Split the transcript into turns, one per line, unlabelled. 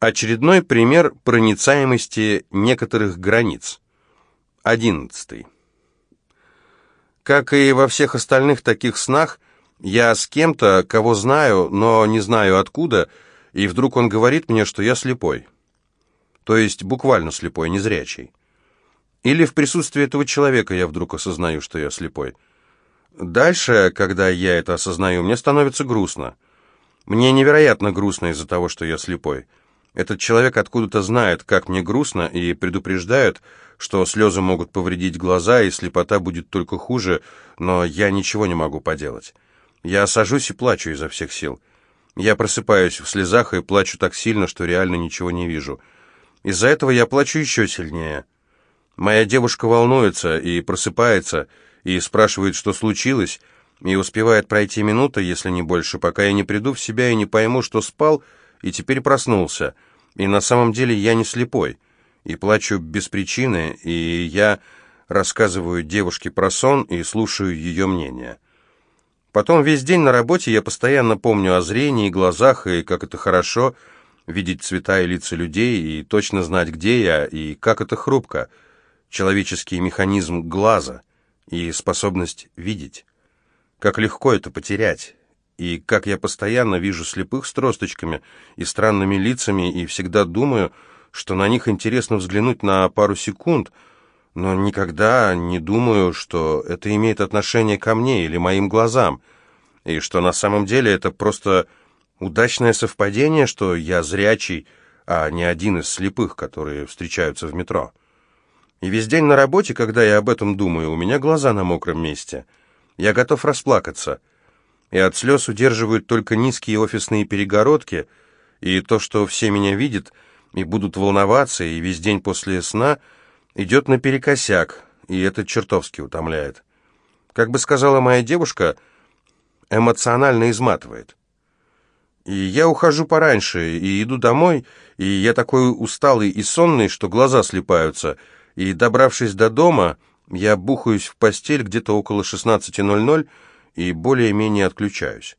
Очередной пример проницаемости некоторых границ. Одиннадцатый. Как и во всех остальных таких снах, я с кем-то, кого знаю, но не знаю откуда, и вдруг он говорит мне, что я слепой. То есть буквально слепой, незрячий. Или в присутствии этого человека я вдруг осознаю, что я слепой. Дальше, когда я это осознаю, мне становится грустно. Мне невероятно грустно из-за того, что я слепой. Этот человек откуда-то знает, как мне грустно, и предупреждает, что слезы могут повредить глаза, и слепота будет только хуже, но я ничего не могу поделать. Я сажусь и плачу изо всех сил. Я просыпаюсь в слезах и плачу так сильно, что реально ничего не вижу. Из-за этого я плачу еще сильнее. Моя девушка волнуется и просыпается, и спрашивает, что случилось, и успевает пройти минута, если не больше, пока я не приду в себя и не пойму, что спал, и теперь проснулся. И на самом деле я не слепой, и плачу без причины, и я рассказываю девушке про сон и слушаю ее мнение. Потом весь день на работе я постоянно помню о зрении, глазах, и как это хорошо — видеть цвета и лица людей и точно знать, где я, и как это хрупко. Человеческий механизм глаза и способность видеть. Как легко это потерять. И как я постоянно вижу слепых с тросточками и странными лицами, и всегда думаю, что на них интересно взглянуть на пару секунд, но никогда не думаю, что это имеет отношение ко мне или моим глазам, и что на самом деле это просто Удачное совпадение, что я зрячий, а не один из слепых, которые встречаются в метро. И весь день на работе, когда я об этом думаю, у меня глаза на мокром месте. Я готов расплакаться. И от слез удерживают только низкие офисные перегородки, и то, что все меня видят и будут волноваться, и весь день после сна идет наперекосяк, и это чертовски утомляет. Как бы сказала моя девушка, эмоционально изматывает. И я ухожу пораньше, и иду домой, и я такой усталый и сонный, что глаза слепаются. И, добравшись до дома, я бухаюсь в постель где-то около 16.00 и более-менее отключаюсь.